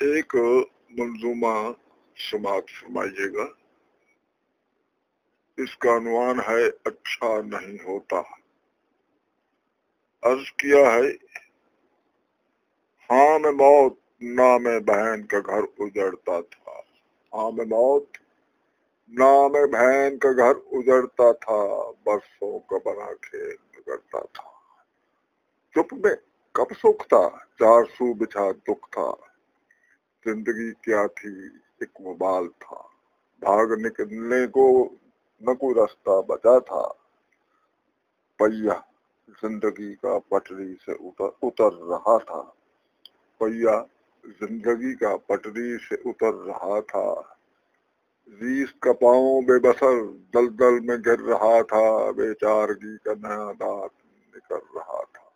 ایک منظومہ سماعت فرمائیے گا۔ اس کا عنوان ہے اچھا نہیں ہوتا۔ عرض کیا ہے ہاں میں موت نام بہن کا گھر اجڑتا تھا۔ ہاں میں موت نام بہن کا گھر اجڑتا تھا۔ برسوں کا بنا کھیل بگڑتا تھا۔ چپ میں کب سکھ تھا چار سو بچھا دکھ تھا۔ زندگی کیا تھی؟ ایک مبال تھا۔ بھاگ نکلنے کو نہ کوئی راستہ بچا تھا۔ پہیا زندگی کا پٹری سے اتر رہا تھا۔ پہیا زندگی کا پٹری سے اتر رہا تھا۔ ریس کا پاؤں بے بسر دل دل میں گر رہا تھا۔ بے چارگی کا نیا دانت نکل رہا تھا۔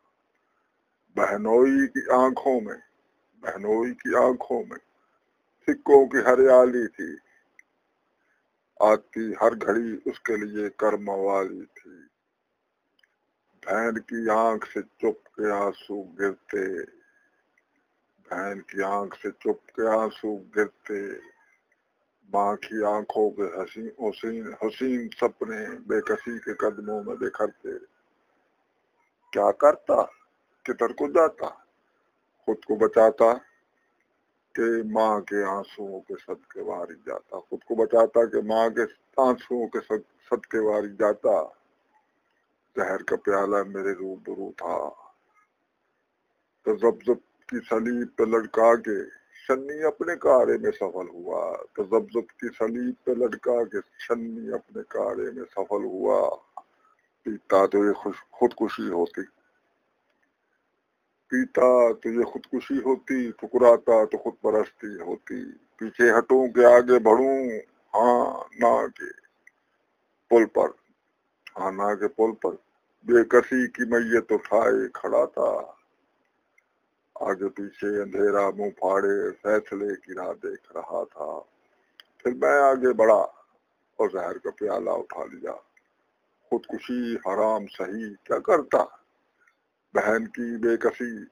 بہنوئی کی آنکھوں میں بہنوئی کی آنکھوں میں، سکوں کی ہریالی تھی۔ آتی ہر گھڑی اس کے لیے کرم والی تھی۔ بہن کی آنکھ سے چپ کے آنسو گرتے۔ بہن کی آنکھ سے چپ کے آنسو گرتے۔ ماں کی آنکھوں کے حسین حسین حسین سپنے بے کسی کے قدموں میں بکھرتے۔ کیا کرتا؟ کدھر کو جاتا؟ خود کو بچاتا کہ ماں کے آنسو کے صدقے واری جاتا۔ خود کو بچاتا کہ ماں کے آنسو کے صدقے واری جاتا۔ زہر کا پیالہ میرے رو برو تھا۔ تو زب زب کی سلیب پہ لڑکا کے شنی اپنے کارے میں سفل ہوا۔ تو زب زب کی سلیب پہ لڑکا کے شنی اپنے کارے میں سفل ہوا۔ پیتا تو یہ خودکشی ہوتی پیتا تو یہ خودکشی ہوتی، ٹھکراتا تو خود پرستی ہوتی۔ پیچھے ہٹوں کے آگے بڑھوں ہاں نہ کے پل پر۔ ہاں نہ کے پل پر۔ بے کسی کی میت اٹھائے کھڑا تھا آگے پیچھے اندھیرا منہ پھاڑے، فیصلے کی راہ دیکھ رہا تھا۔ پھر میں آگے بڑھا اور زہر کا پیالہ اٹھا لیا۔ خودکشی حرام، صحیح، کیا کرتا؟ بہن کی بے کسی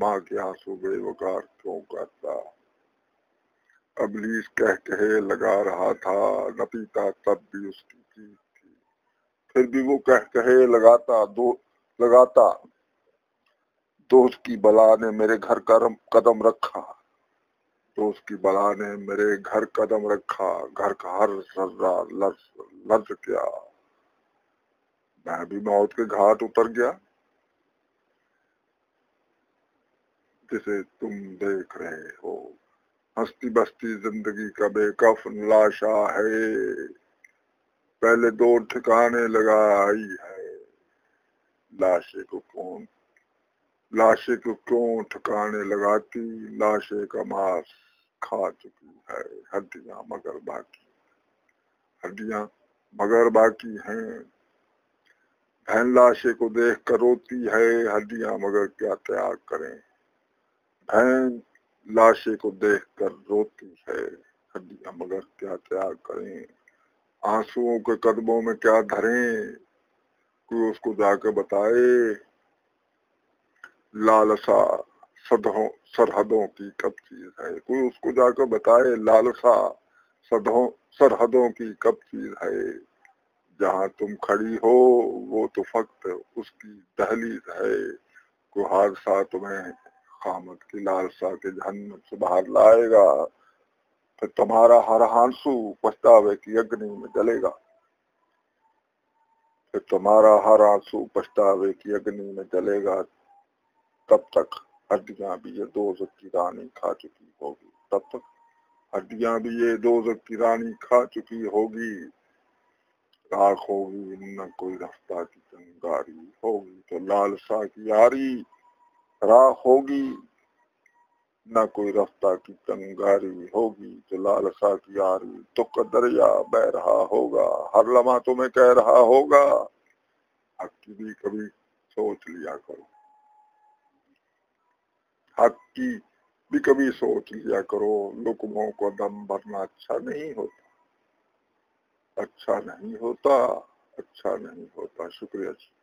ماں کے آنسو بے وکار کیوں کرتا؟ ابلیس کہہ کہے لگا رہا تھا، نہ پیتا تب بھی اس کی جیت تھی۔ پھر بھی وہ کہہ کہے لگاتا، دو، لگاتا، دوست کی بلا نے میرے گھر قدم رکھا۔ دوست کی بلا نے میرے گھر قدم رکھا، گھر کا ہر ذرہ لرز لرز کیا۔ میں بھی موت کے گھاٹ اتر گیا۔ جسے تم دیکھ رہے ہو۔ ہستی بستی زندگی کا بے کف لاشا ہے۔ پہلے دو ٹھکانے لگائی ہے۔ لاشے کو کون، لاشے کو کیوں ٹھکانے لگاتی؟ لاشے کا ماس کھا چکی ہے۔ ہڈیاں مگر باقی، ہڈیاں مگر باقی ہیں۔ بہن لاشے کو دیکھ کر روتی ہے۔ ہڈیاں مگر کیا تیاگ کریں؟ بہن لاشے کو دیکھ کر روتی ہے ہڈیاں مگر کیا تیاگ کریں آنسو کے قدموں میں کیا دھریں کوئی اس کو جا کے بتائے لالسا سدوں سرحدوں کی کب چیز ہے کوئی اس کو جا کے بتائے لالسا سدوں سرحدوں کی کب چیز ہے جہاں تم کھڑی ہو وہ تو فقط اس کی دہلیز ہے کوئی حادثہ تمہیں قامت کی لالسا کے جہنم سے باہر لائے گا۔ پھر تمہارا ہر ہانسو پچھتاوے کی اگنی میں جلے گا۔ پھر تمہارا ہر آنسو پچھتاوے کی اگنی میں جلے گا۔ تب تک ہڈیاں بھی یہ دو کی رانی کھا چکی ہوگی۔ تب تک ہڈیاں بھی یہ دو کی رانی کھا چکی ہوگی۔ راکھ ہوگی نہ کوئی رفتہ کی چنگاری ہوگی تو لالسا کی یاری راہ ہوگی، نہ کوئی رفتہ کی تنگاری ہوگی تو لالسا کی آری تو دریا بہ رہا ہوگا، ہر لمحہ تمہیں کہہ رہا ہوگا، حق کی بھی کبھی سوچ لیا کرو۔ حق کی بھی کبھی سوچ لیا کرو لکموں کو دم بھرنا اچھا نہیں ہوتا۔ اچھا نہیں ہوتا اچھا نہیں ہوتا، شکریہ جی۔